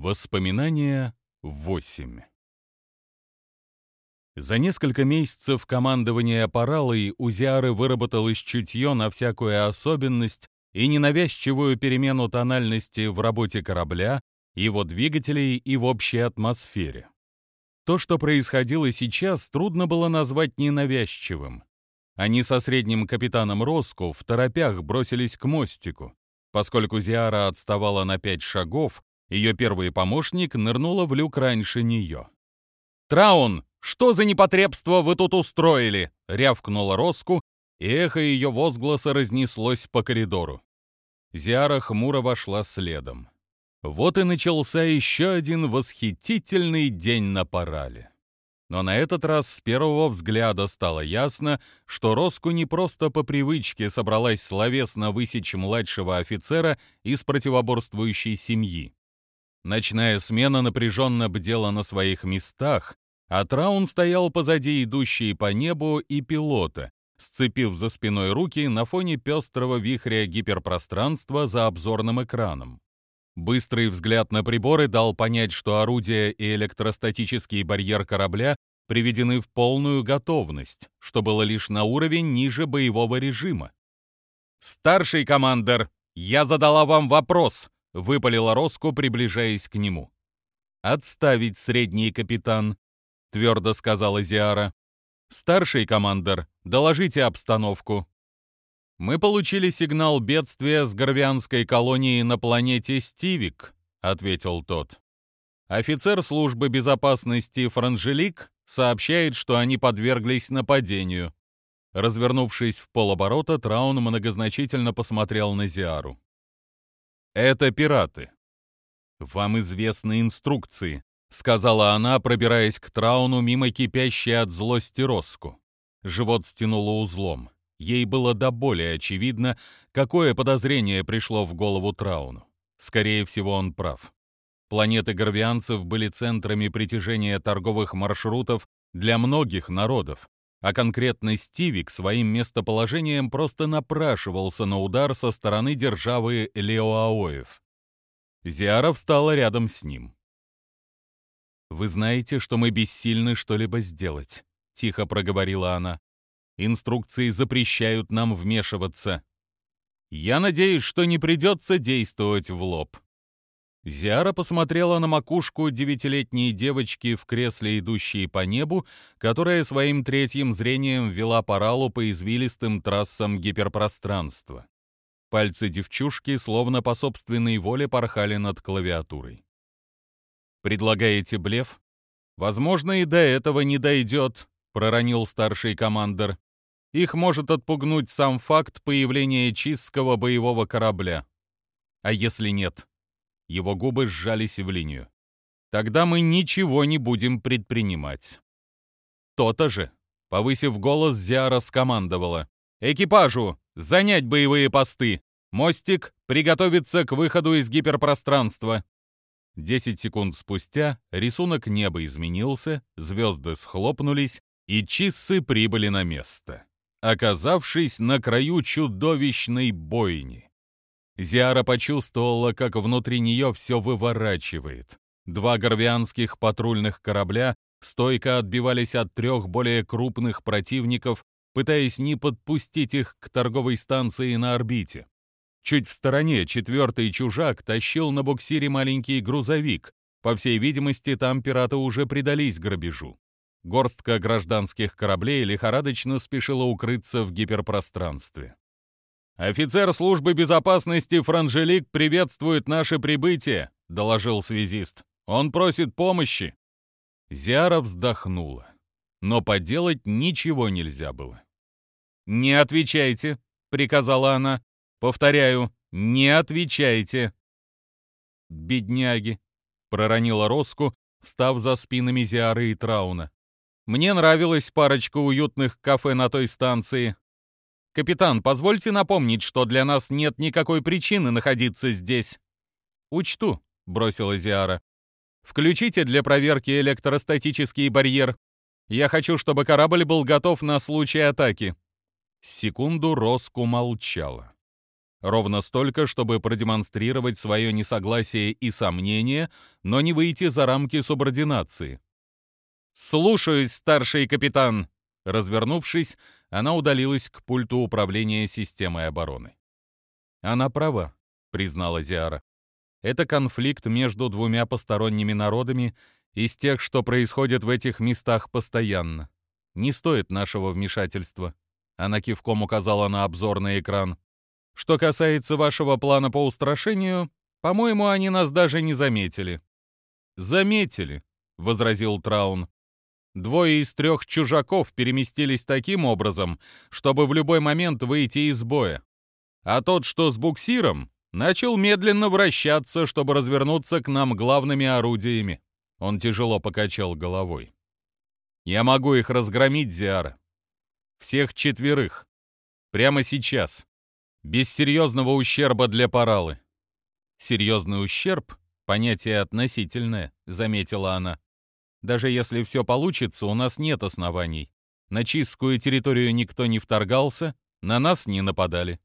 Воспоминания 8 За несколько месяцев командования Паралой у Зиары выработалось чутье на всякую особенность и ненавязчивую перемену тональности в работе корабля, его двигателей и в общей атмосфере. То, что происходило сейчас, трудно было назвать ненавязчивым. Они со средним капитаном Роску в торопях бросились к мостику. Поскольку Зиара отставала на пять шагов, ее первый помощник нырнула в люк раньше нее. «Траун, что за непотребство вы тут устроили?» — рявкнула Роску, и эхо ее возгласа разнеслось по коридору. Зиара хмуро вошла следом. Вот и начался еще один восхитительный день на парале. Но на этот раз с первого взгляда стало ясно, что Роску не просто по привычке собралась словесно высечь младшего офицера из противоборствующей семьи. Ночная смена напряженно бдела на своих местах, а Траун стоял позади идущей по небу и пилота, сцепив за спиной руки на фоне пестрого вихря гиперпространства за обзорным экраном. Быстрый взгляд на приборы дал понять, что орудия и электростатический барьер корабля приведены в полную готовность, что было лишь на уровень ниже боевого режима. «Старший командир, я задала вам вопрос», — выпалила Роску, приближаясь к нему. «Отставить, средний капитан», — твердо сказала Зиара. «Старший командир, доложите обстановку». «Мы получили сигнал бедствия с горвианской колонии на планете Стивик», — ответил тот. «Офицер службы безопасности Франжелик сообщает, что они подверглись нападению». Развернувшись в полоборота, Траун многозначительно посмотрел на Зиару. «Это пираты». «Вам известны инструкции», — сказала она, пробираясь к Трауну мимо кипящей от злости Роску. Живот стянуло узлом. Ей было до боли очевидно, какое подозрение пришло в голову Трауну. Скорее всего, он прав. Планеты горвианцев были центрами притяжения торговых маршрутов для многих народов, а конкретно Стивик своим местоположением просто напрашивался на удар со стороны державы Леоаоев. Зиара встала рядом с ним. «Вы знаете, что мы бессильны что-либо сделать», — тихо проговорила она. «Инструкции запрещают нам вмешиваться. Я надеюсь, что не придется действовать в лоб». Зиара посмотрела на макушку девятилетней девочки в кресле, идущей по небу, которая своим третьим зрением вела паралу по извилистым трассам гиперпространства. Пальцы девчушки словно по собственной воле порхали над клавиатурой. «Предлагаете блеф?» «Возможно, и до этого не дойдет», — проронил старший командир. «Их может отпугнуть сам факт появления чистского боевого корабля. А если нет?» Его губы сжались в линию. «Тогда мы ничего не будем предпринимать». «То-то же!» — повысив голос, Зиара скомандовала. «Экипажу! Занять боевые посты! Мостик приготовиться к выходу из гиперпространства!» Десять секунд спустя рисунок неба изменился, звезды схлопнулись, и чиссы прибыли на место, оказавшись на краю чудовищной бойни. Зиара почувствовала, как внутри нее все выворачивает. Два горвианских патрульных корабля стойко отбивались от трех более крупных противников, пытаясь не подпустить их к торговой станции на орбите. Чуть в стороне четвертый чужак тащил на буксире маленький грузовик. По всей видимости, там пираты уже предались грабежу. Горстка гражданских кораблей лихорадочно спешила укрыться в гиперпространстве. «Офицер службы безопасности Франжелик приветствует наше прибытие», — доложил связист. «Он просит помощи». Зиара вздохнула, но поделать ничего нельзя было. «Не отвечайте», — приказала она. «Повторяю, не отвечайте». «Бедняги», — проронила Роску, встав за спинами Зиары и Трауна. «Мне нравилась парочка уютных кафе на той станции, «Капитан, позвольте напомнить, что для нас нет никакой причины находиться здесь». «Учту», — бросила Зиара. «Включите для проверки электростатический барьер. Я хочу, чтобы корабль был готов на случай атаки». Секунду Роску молчала. Ровно столько, чтобы продемонстрировать свое несогласие и сомнение, но не выйти за рамки субординации. «Слушаюсь, старший капитан!» Развернувшись, она удалилась к пульту управления системой обороны. «Она права», — признала Зиара. «Это конфликт между двумя посторонними народами из тех, что происходит в этих местах постоянно. Не стоит нашего вмешательства». Она кивком указала на обзорный экран. Что касается вашего плана по устрашению, по-моему, они нас даже не заметили». «Заметили», — возразил Траун. «Двое из трех чужаков переместились таким образом, чтобы в любой момент выйти из боя. А тот, что с буксиром, начал медленно вращаться, чтобы развернуться к нам главными орудиями». Он тяжело покачал головой. «Я могу их разгромить, Зиара. Всех четверых. Прямо сейчас без серьезного ущерба для Паралы. Серьезный ущерб — понятие относительное, заметила она. Даже если все получится, у нас нет оснований. На чистскую территорию никто не вторгался, на нас не нападали.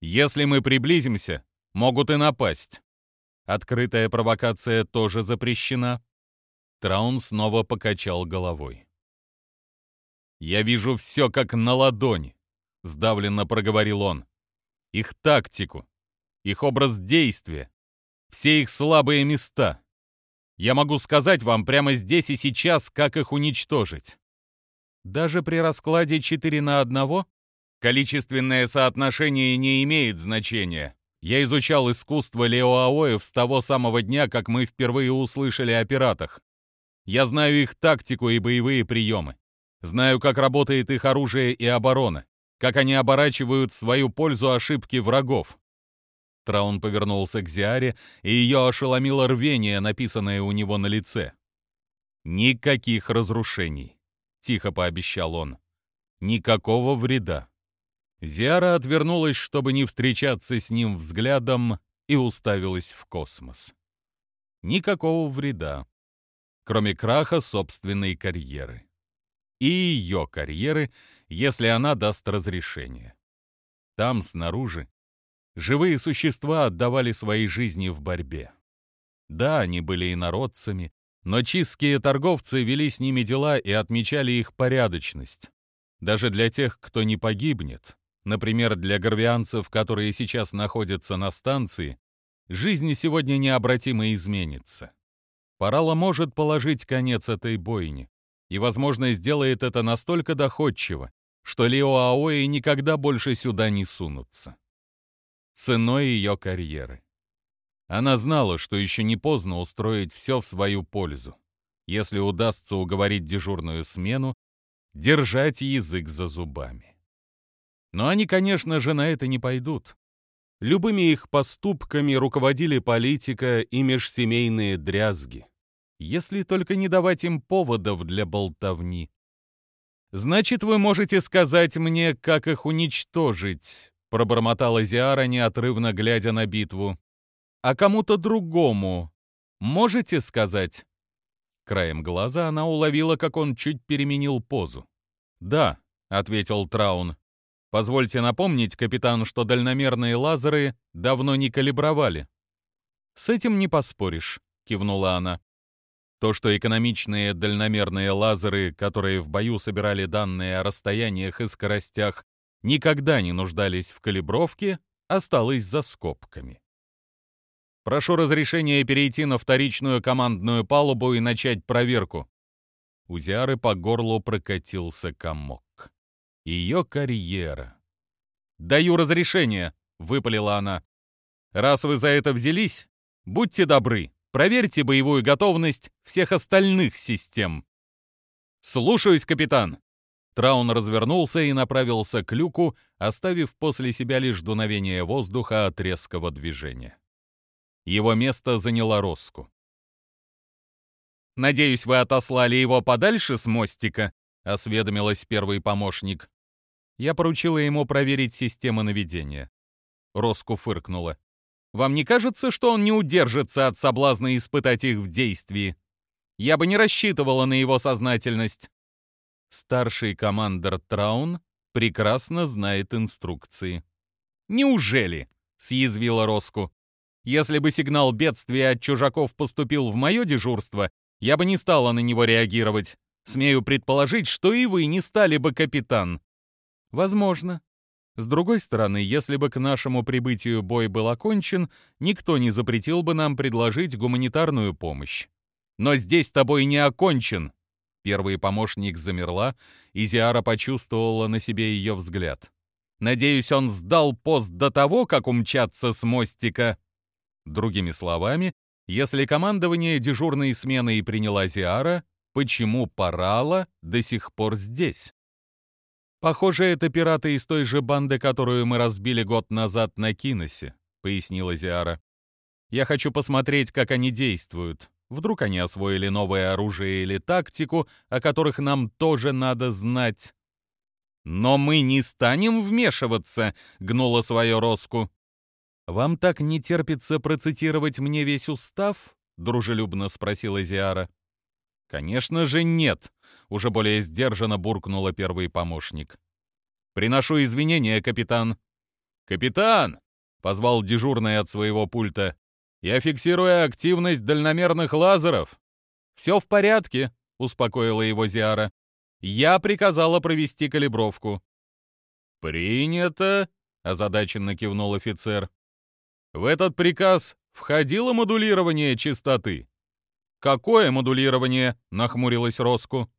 Если мы приблизимся, могут и напасть. Открытая провокация тоже запрещена. Траун снова покачал головой. «Я вижу все как на ладони», — сдавленно проговорил он их тактику, их образ действия, все их слабые места. Я могу сказать вам прямо здесь и сейчас, как их уничтожить. Даже при раскладе 4 на 1 количественное соотношение не имеет значения. Я изучал искусство Леоаоев с того самого дня, как мы впервые услышали о пиратах. Я знаю их тактику и боевые приемы. Знаю, как работает их оружие и оборона как они оборачивают в свою пользу ошибки врагов. Траун повернулся к Зиаре, и ее ошеломило рвение, написанное у него на лице. «Никаких разрушений», — тихо пообещал он. «Никакого вреда». Зиара отвернулась, чтобы не встречаться с ним взглядом, и уставилась в космос. Никакого вреда, кроме краха собственной карьеры. И ее карьеры — если она даст разрешение. Там, снаружи, живые существа отдавали свои жизни в борьбе. Да, они были инородцами, но чистские торговцы вели с ними дела и отмечали их порядочность. Даже для тех, кто не погибнет, например, для горвианцев, которые сейчас находятся на станции, жизнь сегодня необратимо изменится. Парала может положить конец этой бойне, и, возможно, сделает это настолько доходчиво, что Лео Аои никогда больше сюда не сунутся. Ценой ее карьеры. Она знала, что еще не поздно устроить все в свою пользу. Если удастся уговорить дежурную смену, держать язык за зубами. Но они, конечно же, на это не пойдут. Любыми их поступками руководили политика и межсемейные дрязги, если только не давать им поводов для болтовни. «Значит, вы можете сказать мне, как их уничтожить», — пробормотала Зиара, неотрывно глядя на битву. «А кому-то другому можете сказать?» Краем глаза она уловила, как он чуть переменил позу. «Да», — ответил Траун. «Позвольте напомнить, капитан, что дальномерные лазеры давно не калибровали». «С этим не поспоришь», — кивнула она. То, что экономичные дальномерные лазеры, которые в бою собирали данные о расстояниях и скоростях, никогда не нуждались в калибровке, осталось за скобками. Прошу разрешения перейти на вторичную командную палубу и начать проверку. У Зиары по горлу прокатился комок. Ее карьера. «Даю разрешение», — выпалила она. «Раз вы за это взялись, будьте добры, Проверьте боевую готовность всех остальных систем. Слушаюсь, капитан. Траун развернулся и направился к люку, оставив после себя лишь дуновение воздуха от резкого движения. Его место заняла Роску. «Надеюсь, вы отослали его подальше с мостика?» — осведомилась первый помощник. Я поручила ему проверить систему наведения. Роску фыркнула. Вам не кажется, что он не удержится от соблазна испытать их в действии? Я бы не рассчитывала на его сознательность. Старший командир Траун прекрасно знает инструкции. Неужели?» — съязвила Роску. «Если бы сигнал бедствия от чужаков поступил в мое дежурство, я бы не стала на него реагировать. Смею предположить, что и вы не стали бы капитан». «Возможно», с другой стороны, если бы к нашему прибытию бой был окончен, никто не запретил бы нам предложить гуманитарную помощь. Но здесь тобой не окончен. Первый помощник замерла, и Зиара почувствовала на себе ее взгляд. Надеюсь, он сдал пост до того, как умчаться с мостика. Другими словами, если командование дежурной смены и приняла Зиара, почему Парала до сих пор здесь? «Похоже, это пираты из той же банды, которую мы разбили год назад на Киносе», — пояснила Зиара. «Я хочу посмотреть, как они действуют. Вдруг они освоили новое оружие или тактику, о которых нам тоже надо знать». «Но мы не станем вмешиваться», — гнула свою Роску. «Вам так не терпится процитировать мне весь устав?» — дружелюбно спросила Зиара. «Конечно же нет», — уже более сдержанно буркнула первый помощник. «Приношу извинения, капитан». «Капитан!» — позвал дежурный от своего пульта. «Я фиксирую активность дальномерных лазеров». «Все в порядке», — успокоила его Зиара. «Я приказала провести калибровку». «Принято», — озадаченно кивнул офицер. «В этот приказ входило модулирование частоты?» «Какое модулирование?» — нахмурилась Роску.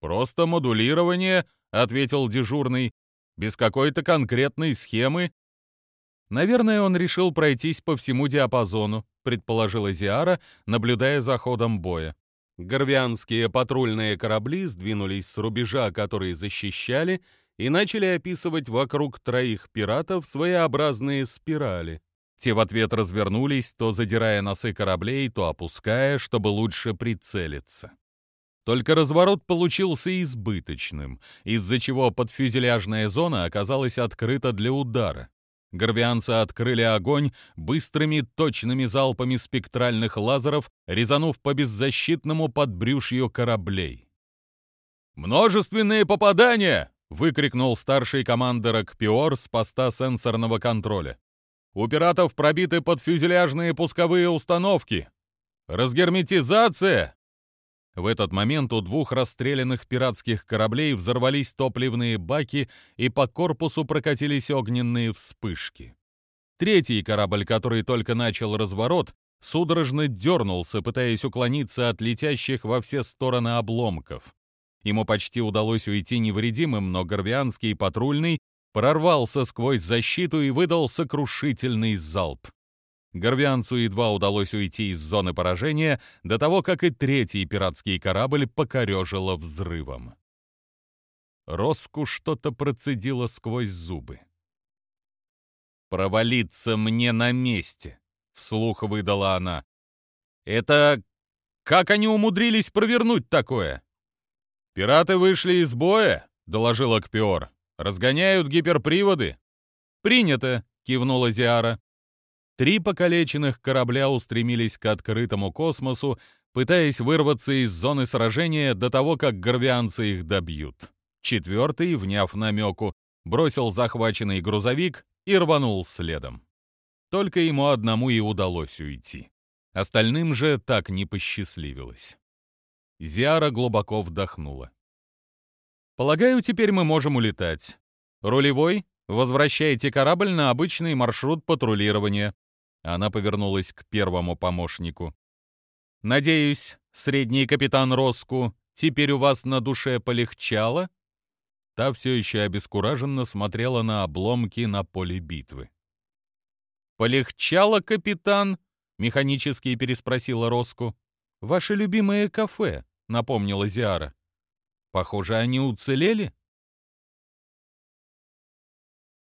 «Просто модулирование», — ответил дежурный, «без какой-то конкретной схемы». «Наверное, он решил пройтись по всему диапазону», — предположила Зиара, наблюдая за ходом боя. Горвианские патрульные корабли сдвинулись с рубежа, который защищали, и начали описывать вокруг троих пиратов своеобразные спирали. Те в ответ развернулись, то задирая носы кораблей, то опуская, чтобы лучше прицелиться. Только разворот получился избыточным, из-за чего подфюзеляжная зона оказалась открыта для удара. Горвианцы открыли огонь быстрыми точными залпами спектральных лазеров, резанув по беззащитному подбрюшью кораблей. «Множественные попадания!» — выкрикнул старший командир Акпиор с поста сенсорного контроля. У пиратов пробиты подфюзеляжные пусковые установки. Разгерметизация!» В этот момент у двух расстрелянных пиратских кораблей взорвались топливные баки, и по корпусу прокатились огненные вспышки. Третий корабль, который только начал разворот, судорожно дернулся, пытаясь уклониться от летящих во все стороны обломков. Ему почти удалось уйти невредимым, но горвианский патрульный прорвался сквозь защиту и выдал сокрушительный залп. Горвианцу едва удалось уйти из зоны поражения до того, как и третий пиратский корабль покорежило взрывом. Роску что-то процедило сквозь зубы. «Провалиться мне на месте!» — вслух выдала она. «Это... как они умудрились провернуть такое?» «Пираты вышли из боя», — доложил Акпиор. Разгоняют гиперприводы?» «Принято!» — кивнула Зиара. Три покалеченных корабля устремились к открытому космосу, пытаясь вырваться из зоны сражения до того, как горвианцы их добьют. Четвертый, вняв намеку, бросил захваченный грузовик и рванул следом. Только ему одному и удалось уйти. Остальным же так не посчастливилось. Зиара глубоко вдохнула. Полагаю, теперь мы можем улетать. Рулевой, возвращайте корабль на обычный маршрут патрулирования. Она повернулась к первому помощнику. Надеюсь, средний капитан Роску, теперь у вас на душе полегчало? Та все еще обескураженно смотрела на обломки на поле битвы. «Полегчало, капитан?» — механически переспросила Роску. «Ваше любимое кафе», — напомнила Зиара. Похоже, они уцелели.